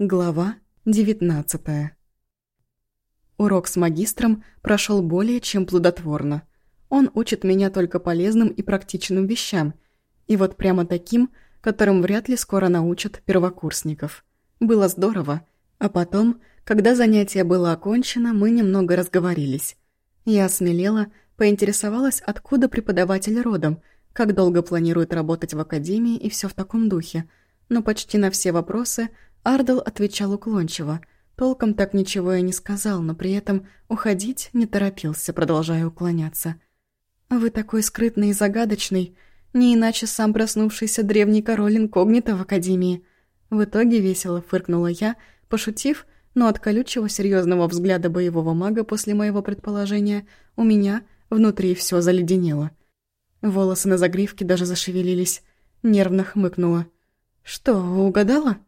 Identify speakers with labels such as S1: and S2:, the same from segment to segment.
S1: Глава 19 Урок с магистром прошел более чем плодотворно. Он учит меня только полезным и практичным вещам, и вот прямо таким, которым вряд ли скоро научат первокурсников. Было здорово, а потом, когда занятие было окончено, мы немного разговорились. Я осмелела, поинтересовалась, откуда преподаватель родом, как долго планирует работать в академии и все в таком духе, но почти на все вопросы – Ардел отвечал уклончиво. Толком так ничего и не сказал, но при этом уходить не торопился, продолжая уклоняться. «Вы такой скрытный и загадочный, не иначе сам проснувшийся древний король инкогнито в Академии». В итоге весело фыркнула я, пошутив, но от колючего серьезного взгляда боевого мага после моего предположения у меня внутри все заледенело. Волосы на загривке даже зашевелились. Нервно хмыкнула. «Что, угадала?»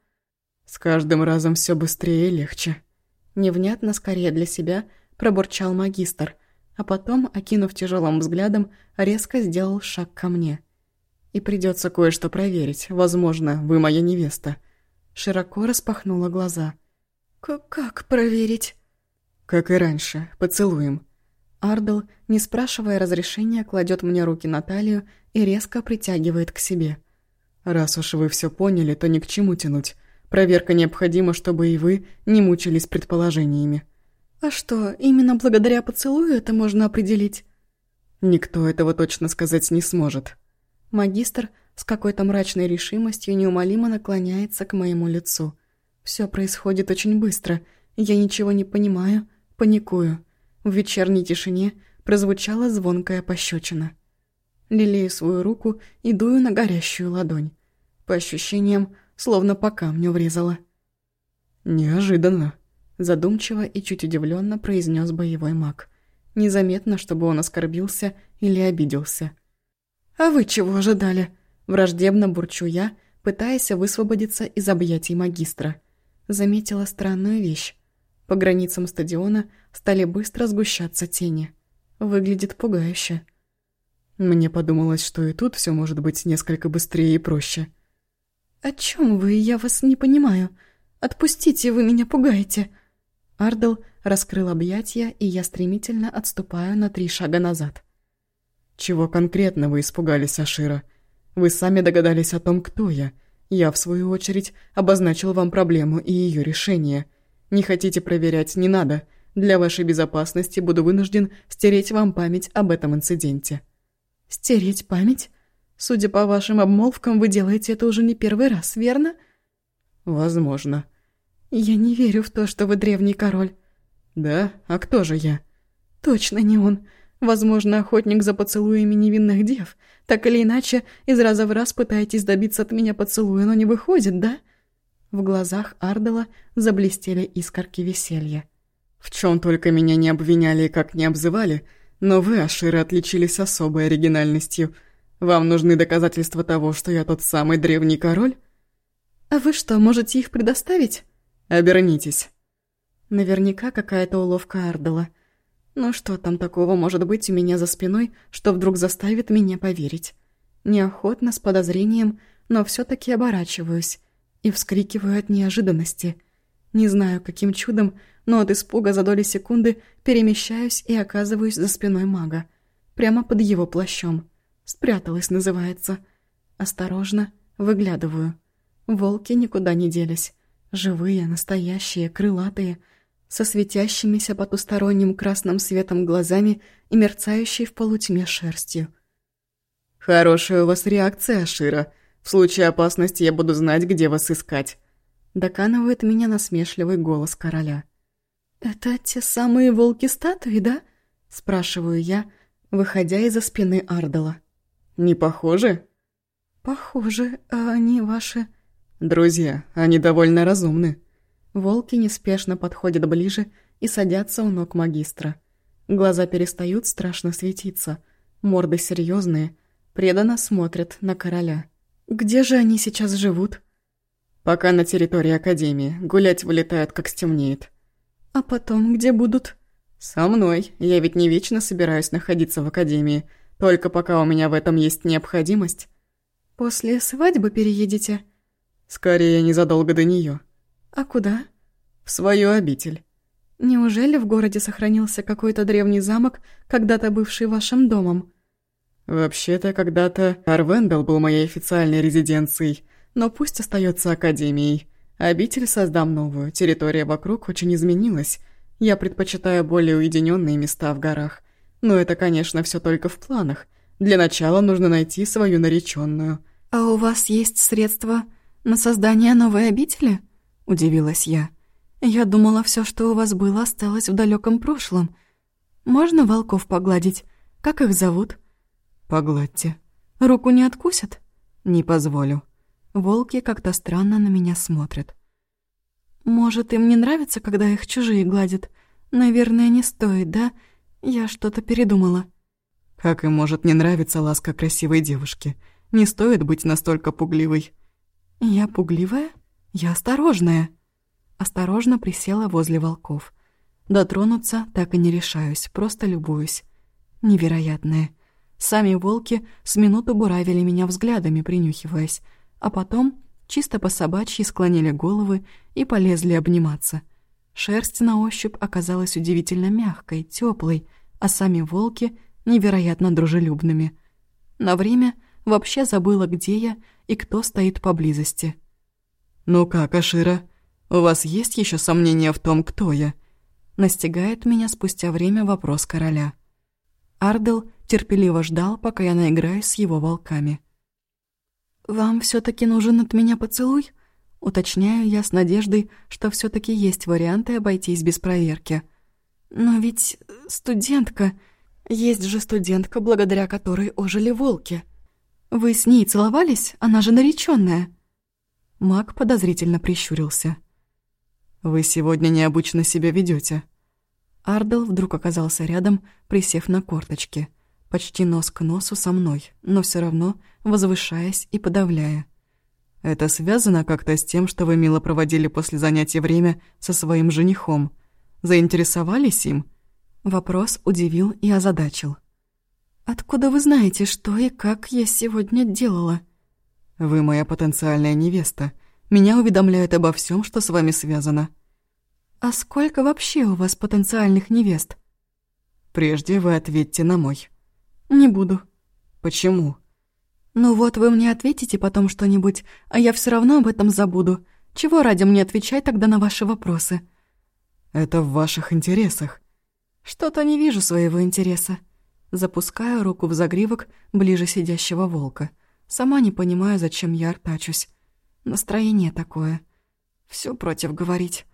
S2: С каждым разом все быстрее и легче.
S1: Невнятно, скорее для себя, пробурчал магистр, а потом, окинув тяжелым взглядом, резко сделал шаг ко мне.
S2: «И придется кое-что проверить. Возможно, вы моя невеста».
S1: Широко распахнула глаза. «Как проверить?»
S2: «Как и раньше. Поцелуем».
S1: Ардел, не спрашивая разрешения, кладет мне руки на талию и резко притягивает к себе.
S2: «Раз уж вы все поняли, то ни к чему тянуть. Проверка необходима, чтобы и вы не мучились предположениями.
S1: А что, именно благодаря поцелую это можно определить?
S2: Никто этого точно сказать не сможет.
S1: Магистр с какой-то мрачной решимостью неумолимо наклоняется к моему лицу. Все происходит очень быстро. Я ничего не понимаю, паникую. В вечерней тишине прозвучала звонкая пощечина. Лелею свою руку и дую на горящую ладонь. По ощущениям, словно по камню врезала.
S2: «Неожиданно», —
S1: задумчиво и чуть удивленно произнес боевой маг. Незаметно, чтобы он оскорбился или обиделся. «А вы чего ожидали?» — враждебно бурчу я, пытаясь высвободиться из объятий магистра. Заметила странную вещь. По границам стадиона стали быстро сгущаться тени. Выглядит пугающе.
S2: Мне подумалось, что и тут все может быть несколько быстрее и проще.
S1: «О чем вы? Я вас не понимаю. Отпустите, вы меня пугаете». Ардел раскрыл объятия, и я стремительно отступаю на три шага назад.
S2: «Чего конкретно вы испугались, Ашира? Вы сами догадались о том, кто я. Я, в свою очередь, обозначил вам проблему и ее решение. Не хотите проверять, не надо. Для вашей безопасности буду вынужден стереть вам память об этом инциденте».
S1: «Стереть память? Судя по вашим обмолвкам, вы делаете это уже не первый раз, верно?
S2: Возможно.
S1: Я не верю в то, что вы древний король.
S2: Да? А кто же я?
S1: Точно не он. Возможно, охотник за поцелуями невинных дев. Так или иначе, из раза в раз пытаетесь добиться от меня поцелуя, но не выходит, да? В глазах Ардела заблестели искорки веселья.
S2: В чем только меня не обвиняли и как не обзывали, но вы, Аширы, отличились особой оригинальностью — вам нужны доказательства того, что я тот самый древний король?
S1: А вы что, можете их предоставить?
S2: Обернитесь.
S1: Наверняка какая-то уловка Ардела. Ну что там такого может быть у меня за спиной, что вдруг заставит меня поверить? Неохотно, с подозрением, но все таки оборачиваюсь и вскрикиваю от неожиданности. Не знаю, каким чудом, но от испуга за доли секунды перемещаюсь и оказываюсь за спиной мага, прямо под его плащом. Спряталась, называется. Осторожно, выглядываю. Волки никуда не делись. Живые, настоящие, крылатые, со светящимися потусторонним красным светом глазами и мерцающей в полутьме шерстью.
S2: «Хорошая у вас реакция, Шира. В случае опасности я буду знать, где вас искать», —
S1: доканывает меня насмешливый голос короля. «Это те самые волки-статуи, да?» — спрашиваю я, выходя из-за спины Ардала.
S2: Не похожи?»
S1: «Похожи, а они ваши...»
S2: «Друзья, они довольно разумны».
S1: Волки неспешно подходят ближе и садятся у ног магистра. Глаза перестают страшно светиться, морды серьезные, преданно смотрят на короля. «Где же они сейчас живут?»
S2: «Пока на территории Академии. Гулять вылетают, как стемнеет».
S1: «А потом где будут?»
S2: «Со мной. Я ведь не вечно собираюсь находиться в Академии. Только пока у меня в этом есть необходимость.
S1: После свадьбы переедете?
S2: Скорее, незадолго до нее.
S1: «А куда?»
S2: «В свою обитель».
S1: «Неужели в городе сохранился какой-то древний замок, когда-то бывший вашим домом?»
S2: «Вообще-то, когда-то Арвендел был моей официальной резиденцией, но пусть остается академией. Обитель создам новую, территория вокруг очень изменилась. Я предпочитаю более уединенные места в горах. Но это, конечно, все только в планах. Для начала нужно найти свою нареченную.
S1: «А у вас есть средства на создание новой обители?» – удивилась я. «Я думала, все, что у вас было, осталось в далеком прошлом. Можно волков погладить? Как их зовут?»
S2: «Погладьте».
S1: «Руку не откусят?»
S2: «Не позволю».
S1: Волки как-то странно на меня смотрят. «Может, им не нравится, когда их чужие гладят? Наверное, не стоит, да? Я что-то передумала».
S2: «Как им может не нравиться ласка красивой девушки? Не стоит быть настолько пугливой».
S1: «Я пугливая? Я осторожная». Осторожно присела возле волков. Дотронуться так и не решаюсь, просто любуюсь. Невероятное. Сами волки с минуту буравили меня взглядами, принюхиваясь, а потом чисто по собачьи склонили головы и полезли обниматься. Шерсть на ощупь оказалась удивительно мягкой, теплой, а сами волки — невероятно дружелюбными. На время вообще забыла, где я и кто стоит поблизости.
S2: «Ну как, Ашира, у вас есть еще сомнения в том, кто я?»
S1: Настигает меня спустя время вопрос короля. Ардел терпеливо ждал, пока я наиграюсь с его волками. «Вам все таки нужен от меня поцелуй?» Уточняю я с надеждой, что все таки есть варианты обойтись без проверки. «Но ведь студентка... Есть же студентка, благодаря которой ожили волки. Вы с ней целовались? Она же нареченная. Маг подозрительно прищурился.
S2: «Вы сегодня необычно себя ведете.
S1: Ардел вдруг оказался рядом, присев на корточки — почти нос к носу со мной, но все равно возвышаясь и подавляя.
S2: «Это связано как-то с тем, что вы мило проводили после занятия время со своим женихом? Заинтересовались им?»
S1: Вопрос удивил и озадачил. «Откуда вы знаете, что и как я сегодня делала?»
S2: «Вы моя потенциальная невеста. Меня уведомляют обо всем, что с вами связано».
S1: «А сколько вообще у вас потенциальных невест?»
S2: «Прежде вы ответьте на мой».
S1: «Не буду».
S2: «Почему?»
S1: «Ну вот вы мне ответите потом что-нибудь, а я все равно об этом забуду. Чего ради мне отвечать тогда на ваши вопросы?»
S2: «Это в ваших интересах».
S1: «Что-то не вижу своего интереса». Запускаю руку в загривок ближе сидящего волка. Сама не понимаю, зачем я артачусь. Настроение такое. Все против говорить.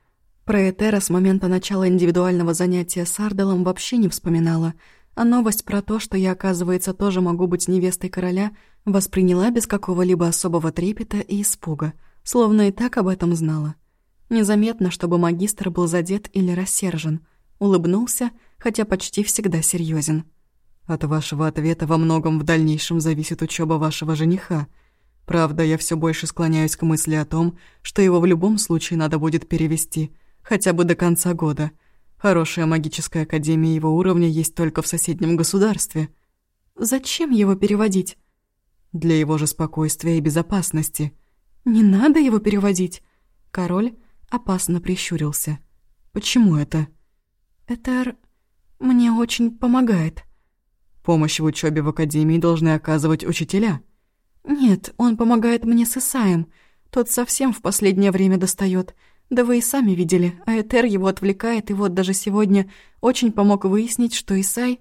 S1: Про Этера с момента начала индивидуального занятия с Арделом вообще не вспоминала — а новость про то, что я, оказывается, тоже могу быть невестой короля, восприняла без какого-либо особого трепета и испуга, словно и так об этом знала. Незаметно, чтобы магистр был задет или рассержен. Улыбнулся, хотя почти всегда серьезен.
S2: «От вашего ответа во многом в дальнейшем зависит учеба вашего жениха. Правда, я все больше склоняюсь к мысли о том, что его в любом случае надо будет перевести, хотя бы до конца года». Хорошая магическая академия его уровня есть только в соседнем государстве.
S1: Зачем его переводить?
S2: Для его же спокойствия и безопасности.
S1: Не надо его переводить. Король опасно прищурился.
S2: Почему это?
S1: Это мне очень помогает.
S2: Помощь в учебе в академии должны оказывать учителя.
S1: Нет, он помогает мне с Исаем. Тот совсем в последнее время достает. Да вы и сами видели, а Этер его отвлекает, и вот даже сегодня очень помог выяснить, что Исай...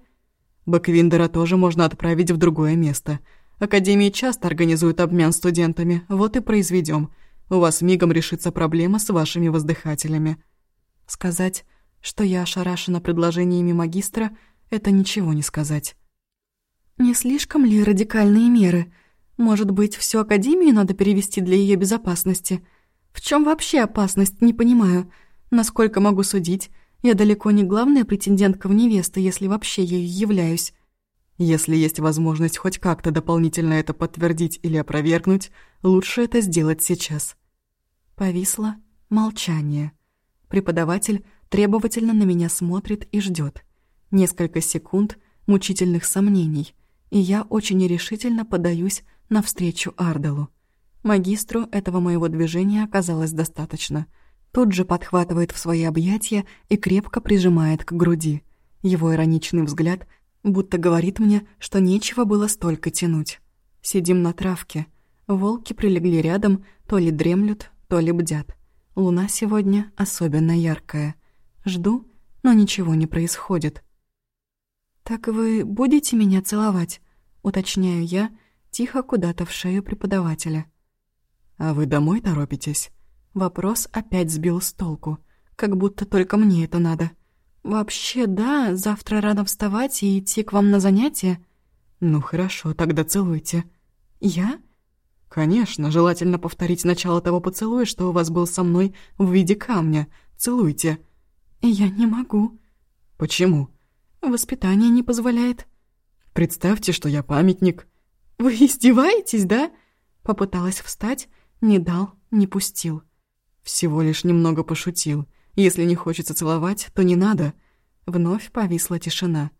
S2: Баквиндера тоже можно отправить в другое место. Академии часто организуют обмен студентами, вот и произведем. У вас мигом решится проблема с вашими воздыхателями.
S1: Сказать, что я ошарашена предложениями магистра, это ничего не сказать. Не слишком ли радикальные меры? Может быть, всю Академию надо перевести для ее безопасности – в чем вообще опасность, не понимаю. Насколько могу судить, я далеко не главная претендентка в невесты, если вообще ею являюсь.
S2: Если есть возможность хоть как-то дополнительно это подтвердить или опровергнуть, лучше это сделать сейчас.
S1: Повисло молчание. Преподаватель требовательно на меня смотрит и ждет. Несколько секунд мучительных сомнений, и я очень нерешительно подаюсь навстречу Арделу. Магистру этого моего движения оказалось достаточно. тут же подхватывает в свои объятия и крепко прижимает к груди. Его ироничный взгляд будто говорит мне, что нечего было столько тянуть. Сидим на травке. Волки прилегли рядом, то ли дремлют, то ли бдят. Луна сегодня особенно яркая. Жду, но ничего не происходит. «Так вы будете меня целовать?» — уточняю я, тихо куда-то в шею преподавателя.
S2: «А вы домой торопитесь?»
S1: Вопрос опять сбил с толку, как будто только мне это надо. «Вообще, да, завтра рано вставать и идти к вам на занятия».
S2: «Ну хорошо, тогда целуйте».
S1: «Я?»
S2: «Конечно, желательно повторить начало того поцелуя, что у вас был со мной в виде камня. Целуйте».
S1: «Я не могу».
S2: «Почему?»
S1: «Воспитание не позволяет».
S2: «Представьте, что я памятник».
S1: «Вы издеваетесь, да?» Попыталась встать, не дал, не пустил.
S2: Всего лишь немного пошутил. Если не хочется целовать, то не надо.
S1: Вновь повисла тишина.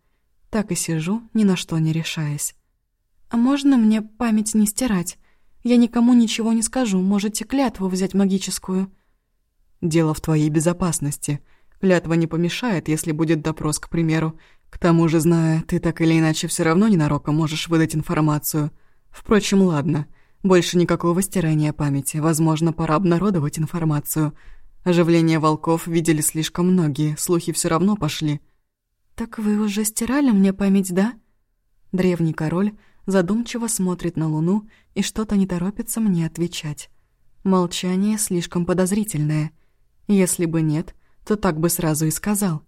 S1: Так и сижу, ни на что не решаясь. «А можно мне память не стирать? Я никому ничего не скажу, можете клятву взять магическую».
S2: «Дело в твоей безопасности. Клятва не помешает, если будет допрос, к примеру. К тому же, зная, ты так или иначе все равно ненароком можешь выдать информацию. Впрочем, ладно. Больше никакого стирания памяти. Возможно, пора обнародовать информацию. Оживление волков видели слишком многие, слухи все равно пошли.
S1: «Так вы уже стирали мне память, да?» Древний король задумчиво смотрит на луну и что-то не торопится мне отвечать. Молчание слишком подозрительное. Если бы нет, то так бы сразу и сказал.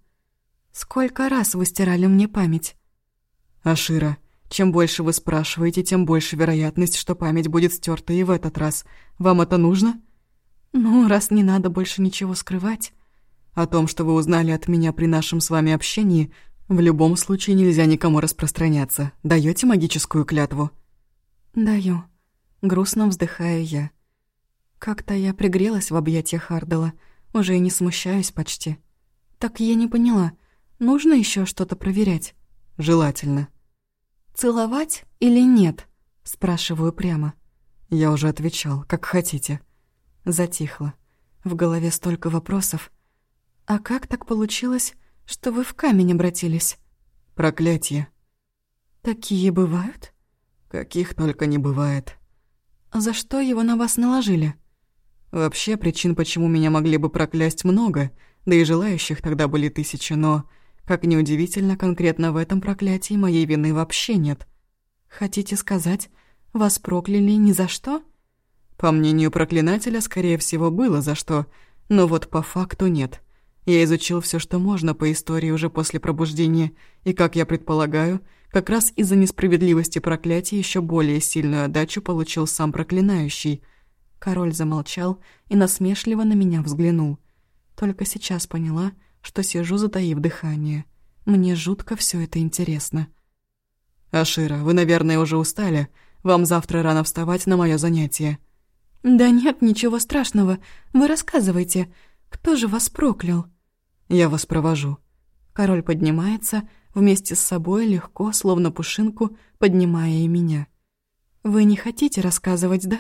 S1: «Сколько раз вы стирали мне память?»
S2: «Ашира, чем больше вы спрашиваете, тем больше вероятность, что память будет стерта и в этот раз. Вам это нужно?»
S1: «Ну, раз не надо больше ничего скрывать...»
S2: «О том, что вы узнали от меня при нашем с вами общении, в любом случае нельзя никому распространяться. Даете магическую клятву?»
S1: «Даю». Грустно вздыхаю я. Как-то я пригрелась в объятиях Хардела, уже и не смущаюсь почти. Так я не поняла, нужно еще что-то проверять?
S2: Желательно.
S1: «Целовать или нет?» — спрашиваю прямо.
S2: Я уже отвечал, как хотите.
S1: Затихло. В голове столько вопросов. «А как так получилось, что вы в камень обратились?»
S2: «Проклятие».
S1: «Такие бывают?»
S2: «Каких только не бывает».
S1: «За что его на вас наложили?»
S2: «Вообще, причин, почему меня могли бы проклясть, много, да и желающих тогда были тысячи, но как ни удивительно, конкретно в этом проклятии моей вины вообще нет.
S1: Хотите сказать, вас прокляли ни за что?
S2: По мнению проклинателя, скорее всего, было за что, но вот по факту нет. Я изучил все, что можно по истории уже после пробуждения, и, как я предполагаю, как раз из-за несправедливости проклятия еще более сильную отдачу получил сам проклинающий.
S1: Король замолчал и насмешливо на меня взглянул. Только сейчас поняла, что сижу, затаив дыхание. Мне жутко все это интересно.
S2: «Ашира, вы, наверное, уже устали. Вам завтра рано вставать на мое занятие».
S1: «Да нет, ничего страшного. Вы рассказывайте. Кто же вас проклял?»
S2: «Я вас провожу».
S1: Король поднимается, вместе с собой легко, словно пушинку, поднимая и меня. «Вы не хотите рассказывать, да?»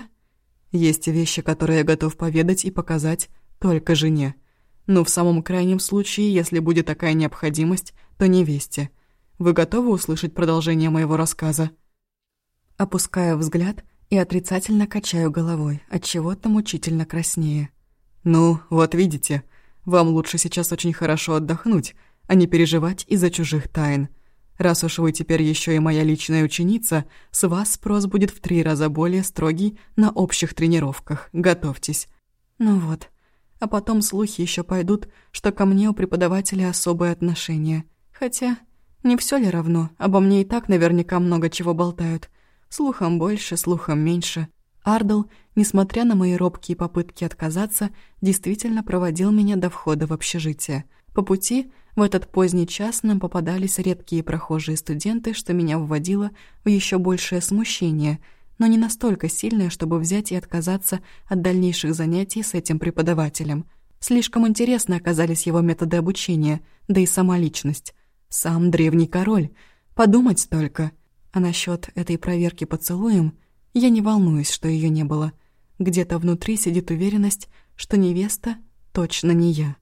S2: «Есть вещи, которые я готов поведать и показать только жене. Но в самом крайнем случае, если будет такая необходимость, то невесте. Вы готовы услышать продолжение моего рассказа?»
S1: Опускаю взгляд и отрицательно качаю головой, от чего то мучительно краснее.
S2: «Ну, вот видите, вам лучше сейчас очень хорошо отдохнуть, а не переживать из-за чужих тайн. Раз уж вы теперь еще и моя личная ученица, с вас спрос будет в три раза более строгий на общих тренировках. Готовьтесь».
S1: «Ну вот, а потом слухи еще пойдут, что ко мне у преподавателя особое отношение. Хотя, не все ли равно, обо мне и так наверняка много чего болтают. Слухом больше, слухом меньше. Ардл, несмотря на мои робкие попытки отказаться, действительно проводил меня до входа в общежитие. По пути, в этот поздний час, нам попадались редкие прохожие студенты, что меня вводило в еще большее смущение – но не настолько сильная, чтобы взять и отказаться от дальнейших занятий с этим преподавателем. Слишком интересны оказались его методы обучения, да и сама личность. Сам древний король. Подумать только. А насчет этой проверки поцелуем, я не волнуюсь, что ее не было. Где-то внутри сидит уверенность, что невеста точно не я.